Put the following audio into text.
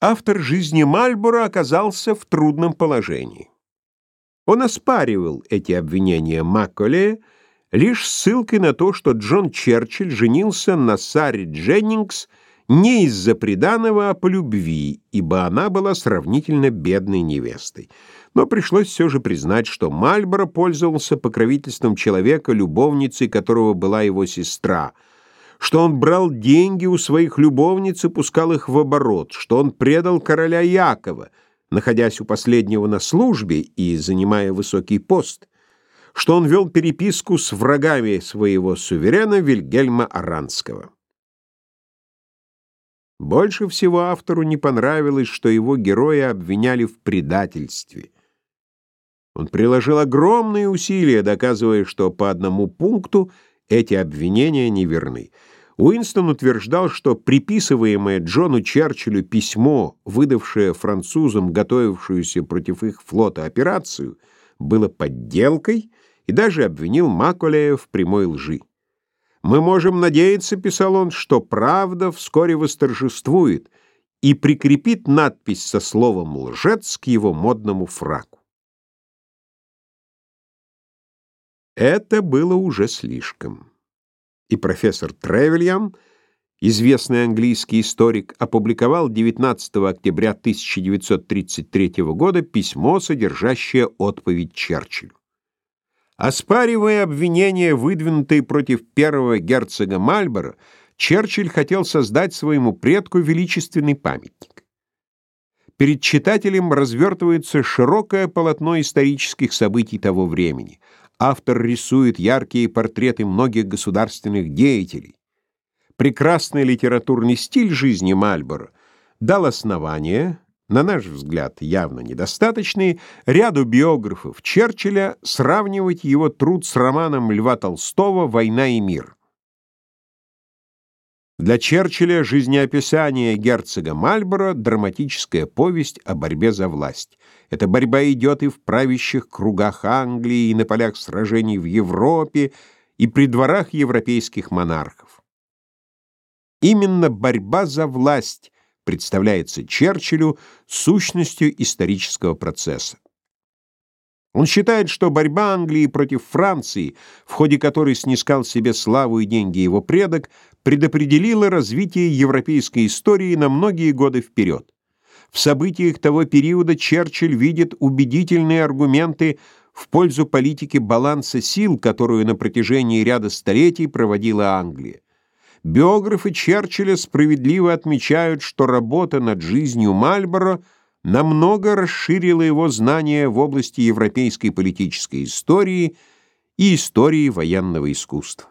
Автор жизни Мальборо оказался в трудном положении. Он оспаривал эти обвинения Макколе лишь ссылкой на то, что Джон Черчилль женился на Саре Дженнингс не из-за приданого, а по любви, ибо она была сравнительно бедной невестой. Но пришлось все же признать, что Мальборо пользовался покровительством человека, любовницей которого была его сестра, что он брал деньги у своих любовниц и пускал их в оборот, что он предал короля Якова, находясь у последнего на службе и занимая высокий пост, что он вел переписку с врагами своего суверена Вильгельма Аранского. Больше всего автору не понравилось, что его героя обвиняли в предательстве. Он приложил огромные усилия, доказывая, что по одному пункту эти обвинения неверны. Уинстон утверждал, что приписываемое Джону Черчиллю письмо, выдавшее французам готовившуюся против их флота операцию, было подделкой и даже обвинил Маколея в прямой лжи. «Мы можем надеяться, — писал он, — что правда вскоре восторжествует и прикрепит надпись со словом «лжец» к его модному фраку. Это было уже слишком и профессор Тревельян, известный английский историк, опубликовал 19 октября 1933 года письмо, содержащее отповедь Черчиллю. Оспаривая обвинения, выдвинутые против первого герцога Мальборо, Черчилль хотел создать своему предку величественный памятник. Перед читателем развертывается широкое полотно исторических событий того времени — автор рисует яркие портреты многих государственных деятелей. Прекрасный литературный стиль жизни Мальборо дал основание, на наш взгляд, явно недостаточные, ряду биографов Черчилля сравнивать его труд с романом Льва Толстого «Война и мир». Для Черчилля жизнеописание герцога Мальборо — драматическая повесть о борьбе за власть. Эта борьба идет и в правящих кругах Англии, и на полях сражений в Европе, и при дворах европейских монархов. Именно борьба за власть представляется Черчиллю сущностью исторического процесса. Он считает, что борьба Англии против Франции, в ходе которой снискал себе славу и деньги его предок, предопределила развитие европейской истории на многие годы вперед. В событиях того периода Черчилль видит убедительные аргументы в пользу политики баланса сил, которую на протяжении ряда столетий проводила Англия. Биографы Черчилля справедливо отмечают, что работа над жизнью Мальборо намного расширила его знания в области европейской политической истории и истории военного искусства.